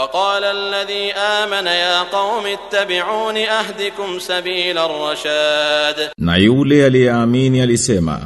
وقال الذي آمن يا قوم اتبعون أهدكم سبيل الرشاد Na yule aliyeamini alisema,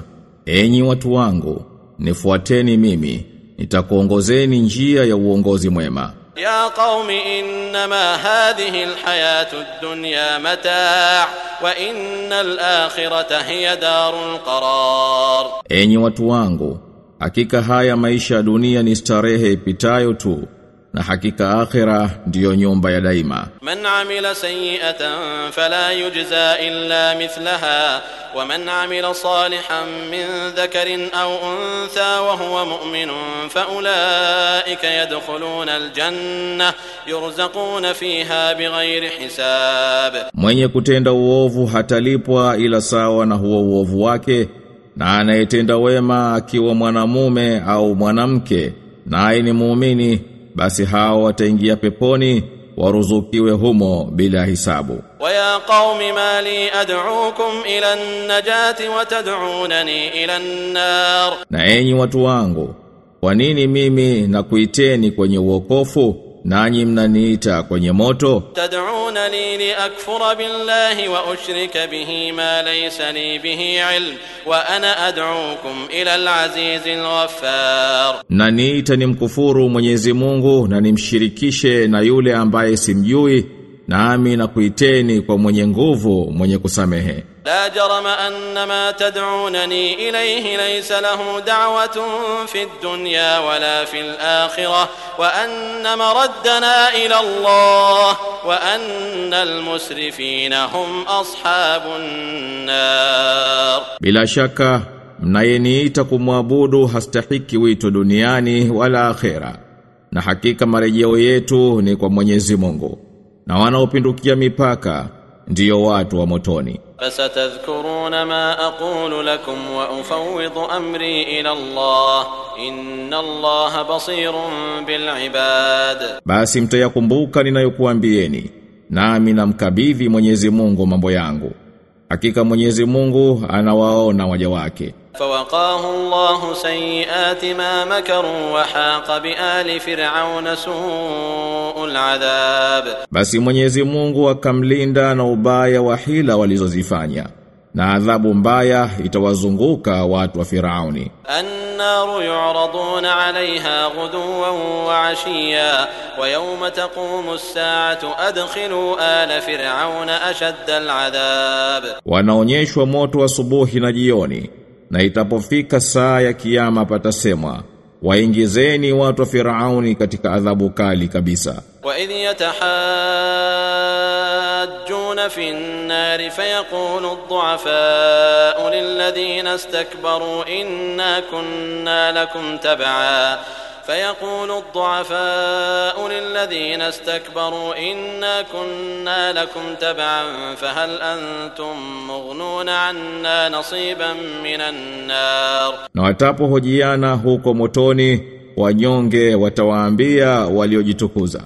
enyi watu wangu, nifuateni mimi, nitakuongozeni njia ya uongozi mwema. يا قوم إنما هذه الحياة الدنيا متاع وإن الآخرة هي دار القرار Enyi watu wangu, hakika haya maisha ya dunia ni starehe ipitayo tu, na hakika akhira ndiyo nyumba ya daima. Man amila sayiatan fala yujza illa mithlaha wa man amila salihan min dhakarin aw untha wa huwa mu'minun fa ulaika yadkhuluna aljanna yurzaquna fiha bighayri hisab, mwenye kutenda uovu hatalipwa ila sawa na huo uovu wake, na anayetenda wema akiwa mwanamume au mwanamke naye ni muumini basi hao wataingia peponi waruzukiwe humo bila hisabu. Wa ya qaumi ma li ad'ukum ila an-najati wa tad'unani ila an-nar. Na enyi watu wangu, kwa nini mimi nakuiteni kwenye uokofu nanyi mnaniita kwenye moto? Tad'una li li akfura billahi wa ushrika bihi ma laysa li bihi ilm wa ana ad'ukum ila al-aziz al-ghaffar. Naniita nimkufuru Mwenyezi Mungu na nimshirikishe na yule ambaye simjui nami na kuiteni kwa mwenye nguvu mwenye kusamehe. لا جرم أن ما تدعونني إليه ليس له دعوة في الدنيا ولا في الآخرة وأن مردنا إلى الله وأن المسرفين هم أصحاب النار Bila shaka mnayeniita kumwabudu hastahiki wito duniani wala akhera. Na hakika marejeo yetu ni kwa Mwenyezi Mungu. Na wanaopindukia mipaka ndiyo watu wa motoni. فستذكرون ما أقول لكم وأفوض أمري إلى الله إن الله بصير بالعباد Basi mtayakumbuka ninayokuambieni, nami namkabidhi Mwenyezi Mungu mambo yangu. Hakika Mwenyezi Mungu anawaona waja wake. فوقاه الله سيئات ما مكروا وحاق بآل فرعون سوء العذاب Basi Mwenyezi Mungu akamlinda na ubaya wa hila walizozifanya. Na adhabu mbaya itawazunguka watu wa Firauni. النار يعرضون عليها غدوا وعشيا ويوم تقوم الساعة أدخلوا آل فرعون أشد العذاب Wanaonyeshwa moto asubuhi na jioni. Na itapofika saa ya kiyama patasemwa, waingizeni watu wa Firauni katika adhabu kali kabisa. وإذ يتحاجون في النار فيقول الضعفاء للذين استكبروا إنا كنا لكم تبعا فيقول الضعفاء للذين استكبروا إنا كنا لكم تبعا فهل أنتم مغنون عنا نصيبا من النار Na watapohojiana huko motoni, wanyonge watawaambia waliojitukuza.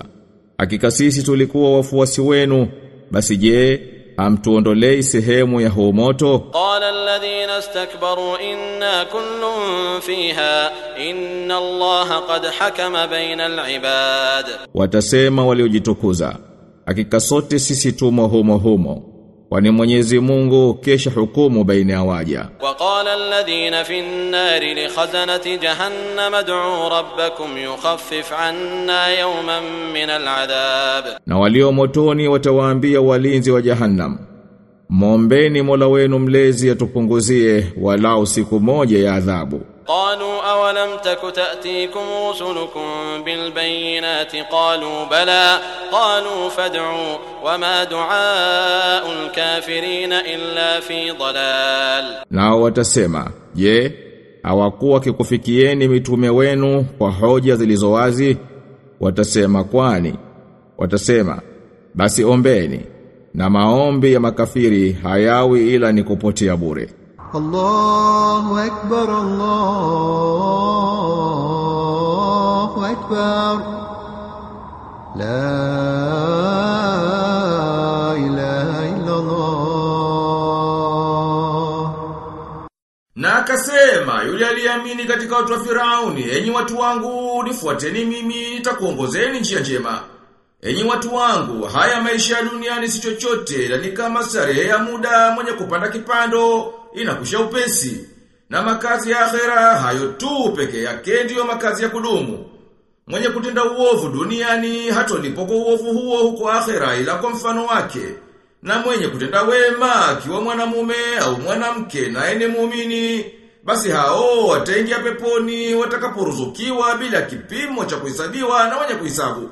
Hakika sisi tulikuwa wafuasi wenu, basi je, hamtuondolei sehemu ya huo moto. Qala alladhina istakbaru inna kullun fiha inna allaha qad hakama baina alibad. Watasema waliojitukuza hakika sote sisi tumo humo humo. Kwani Mwenyezi Mungu kesha hukumu baina ya waja. Waqala alladhina fi an-nar li khazanati jahannam ad'u rabbakum yukhaffif 'anna yawman min al-'adhab. Na walio motoni watawaambia walinzi wa jahannam. Mombeni Mola wenu mlezi atupunguzie walau siku moja ya adhabu. قالوا أولم تك تأتيكم رسلكم بالبينات قالوا بلى قالوا فادعوا وما دعاء الكافرين إلا في ضلال Nao watasema, je, hawakuwa kikufikieni mitume wenu kwa hoja zilizo wazi? Watasema kwani? Watasema, basi ombeni. Na maombi ya makafiri hayawi ila ni kupotea bure. الله أكبر الله أكبر لا إله إلا الله Na akasema yule aliyeamini katika watu wa Firauni, enyi watu wangu, nifuateni mimi, nitakuongozeni njia njema. Enyi watu wangu, haya maisha ya duniani si chochote, ila ni kama starehe ya muda mwenye kupanda kipando, inakusha upesi. Na makazi ya akhera hayo tu peke yake ndiyo makazi ya kudumu. Mwenye kutenda uovu duniani hatolipo kwa uovu huo huko akhera ila kwa mfano wake. Na mwenye kutenda wema akiwa mwanamume au mwanamke naye ni muumini, basi hao wataingia peponi watakaporuzukiwa bila kipimo cha kuhesabiwa na wenye kuhesabu.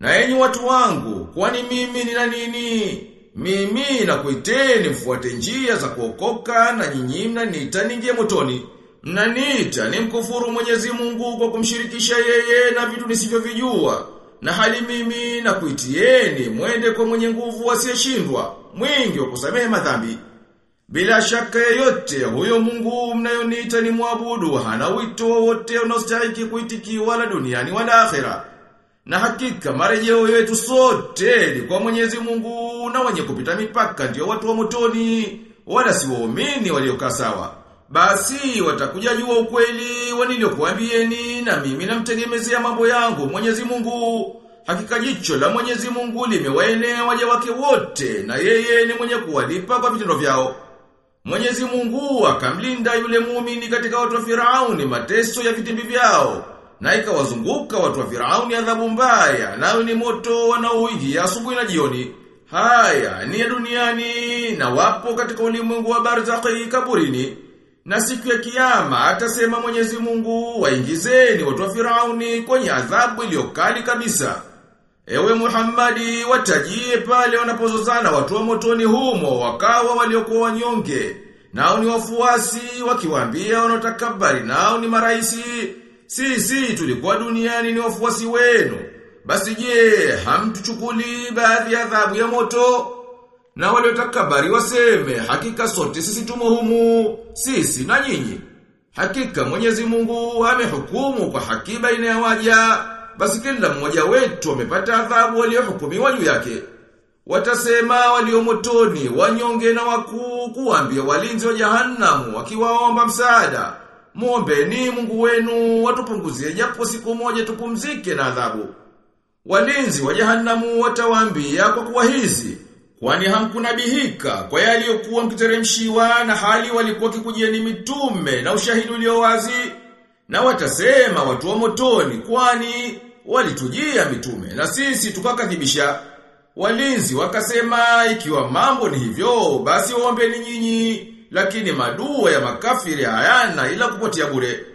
Na enyi watu wangu, kwani mimi nina nini? Mimi nakuiteni mfuate njia za kuokoka na nyinyi mnaniita ningie motoni. Mnaniita ni mkufuru Mwenyezi Mungu kwa kumshirikisha yeye na vitu nisivyovijua. Na hali mimi nakuitieni mwende kwa mwenye nguvu asiyeshindwa, mwingi wa kusamehe madhambi. Bila shaka yoyote huyo Mungu mnayoniita ni mwabudu hana wito wote unaostahili kuitikiwa wala duniani wala akhera. Na hakika marejeo yetu sote ni kwa Mwenyezi Mungu na wenye kupita mipaka ndio watu wa motoni wala si waumini waliokaa sawa. Basi watakuja jua ukweli waniliokuambieni na mimi namtegemezea mambo yangu Mwenyezi Mungu. Hakika jicho la Mwenyezi Mungu limewaenea waja wake wote na yeye ni mwenye kuwalipa kwa vitendo vyao. Mwenyezi Mungu akamlinda yule muumini katika watu wa Firauni mateso ya vitimbi vyao. Na ikawazunguka watu wa Firauni adhabu mbaya, nayo ni moto wanaoingia asubuhi na jioni. Haya, ni ya duniani na wapo katika ulimwengu wa barzakhi kaburini. Na siku ya kiyama atasema Mwenyezi Mungu waingizeni watu wa Firauni kwenye adhabu iliyokali kabisa. Ewe Muhammadi watajie pale wanapozozana watu wa motoni humo wakawa waliokuwa wanyonge. Nao ni wafuasi wakiwaambia wanaotakabari nao ni maraisi. Sisi tulikuwa duniani ni wafuasi wenu. Basi je, hamtuchukuli baadhi ya adhabu ya moto? Na waliotakabari waseme, hakika sote sisi tumo humu, sisi na nyinyi. Hakika Mwenyezi Mungu amehukumu kwa haki baina ya waja, basi kila mmoja wetu amepata adhabu aliyohukumiwa juu yake. Watasema walio motoni, wanyonge na wakuu kuambia walinzi wa jahannamu wakiwaomba msaada. Muombeni Mungu wenu watupunguzie japo siku moja tupumzike na adhabu. Walinzi wa jahanamu watawaambia kwa kuwa hizi Kwani hamkunabihika kwa yaliyokuwa mkiteremshiwa na hali walikuwa kikujieni mitume na ushahidi ulio wazi na watasema watu wa motoni kwani walitujia mitume na sisi tukakadhibisha walinzi wakasema ikiwa mambo ni hivyo basi waombeni nyinyi lakini madua ya makafiri hayana ila kupotea bure